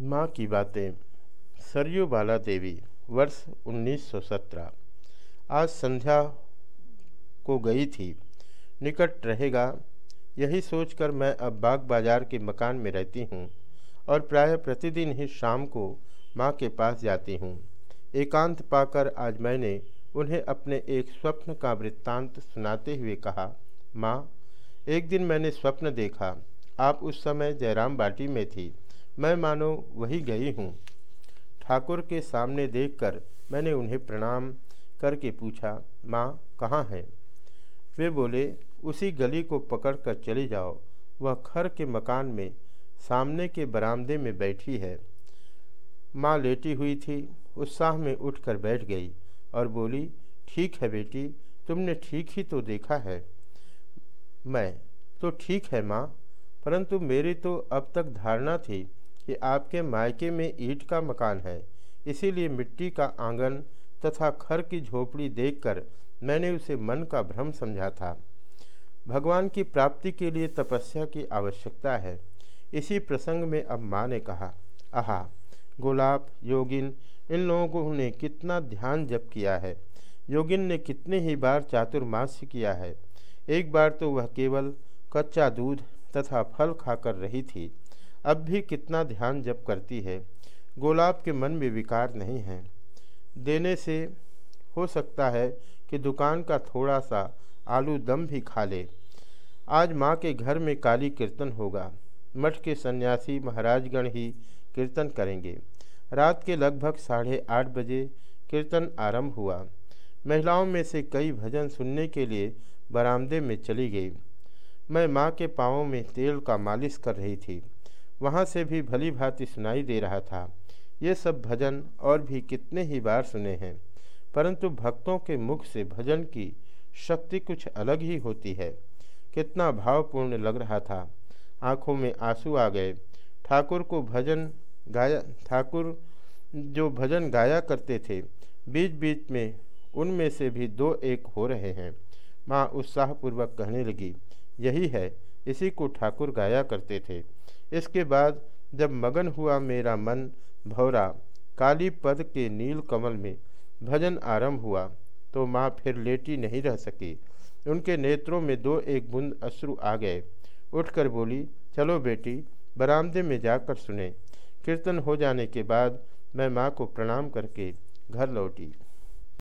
माँ की बातें। सरयू बाला देवी वर्ष 1917 आज संध्या को गई थी। निकट रहेगा, यही सोचकर मैं अब बाग बाज़ार के मकान में रहती हूँ और प्रायः प्रतिदिन ही शाम को माँ के पास जाती हूँ। एकांत पाकर आज मैंने उन्हें अपने एक स्वप्न का वृत्तांत सुनाते हुए कहा, माँ, एक दिन मैंने स्वप्न देखा। आप उस समय जयराम बाटी में थी। मैं मानो वही गई हूँ। ठाकुर के सामने देखकर मैंने उन्हें प्रणाम करके पूछा, माँ, कहाँ है? वे बोले, उसी गली को पकड़कर चले जाओ। वह खर के मकान में, सामने के बरामदे में बैठी है। माँ लेटी हुई थी, उत्साह में उठकर बैठ गई और बोली, ठीक है बेटी, तुमने ठीक ही तो देखा है। मैं तो ठीक है माँ, परंतु मेरी तो अब तक धारणा थी कि आपके मायके में ईट का मकान है। इसीलिए मिट्टी का आँगन तथा खर की झोपड़ी देखकर मैंने उसे मन का भ्रम समझा था। भगवान की प्राप्ति के लिए तपस्या की आवश्यकता है। इसी प्रसंग में अब माँ ने कहा, आहा, गुलाब, योगिन, इन लोगों ने कितना ध्यान जप किया है। योगिन ने कितने ही बार चातुर्मास्य किया है। एक बार तो वह केवल कच्चा दूध तथा फल खाकर रही थी। अब भी कितना ध्यान जप करती है, गोलाब के मन में विकार नहीं है। देने से हो सकता है कि दुकान का थोड़ा सा आलू दम भी खा ले। आज माँ के घर में काली कीर्तन होगा। मठ के सन्यासी महाराजगण ही कीर्तन करेंगे। रात के लगभग साढ़े आठ बजे कीर्तन आरंभ हुआ। महिलाओं में से कई भजन सुनने के लिए बरामदे में चली गई। मैं माँ के पाँवों में तेल का मालिश कर रही थी। वहाँ से भी भली भांति सुनाई दे रहा था। ये सब भजन और भी कितने ही बार सुने हैं, परंतु भक्तों के मुख से भजन की शक्ति कुछ अलग ही होती है। कितना भावपूर्ण लग रहा था। आँखों में आँसू आ गए। ठाकुर को भजन गाया, ठाकुर जो भजन गाया करते थे बीच बीच में उनमें से भी दो एक हो रहे हैं। माँ उत्साहपूर्वक कहने लगी, यही है, इसी को ठाकुर गाया करते थे। इसके बाद जब मगन हुआ मेरा मन भौरा, काली पद के नील कमल में भजन आरंभ हुआ तो माँ फिर लेटी नहीं रह सकी। उनके नेत्रों में दो एक बूंद अश्रु आ गए। उठकर बोली, चलो बेटी, बरामदे में जाकर सुने। कीर्तन हो जाने के बाद मैं माँ को प्रणाम करके घर लौटी।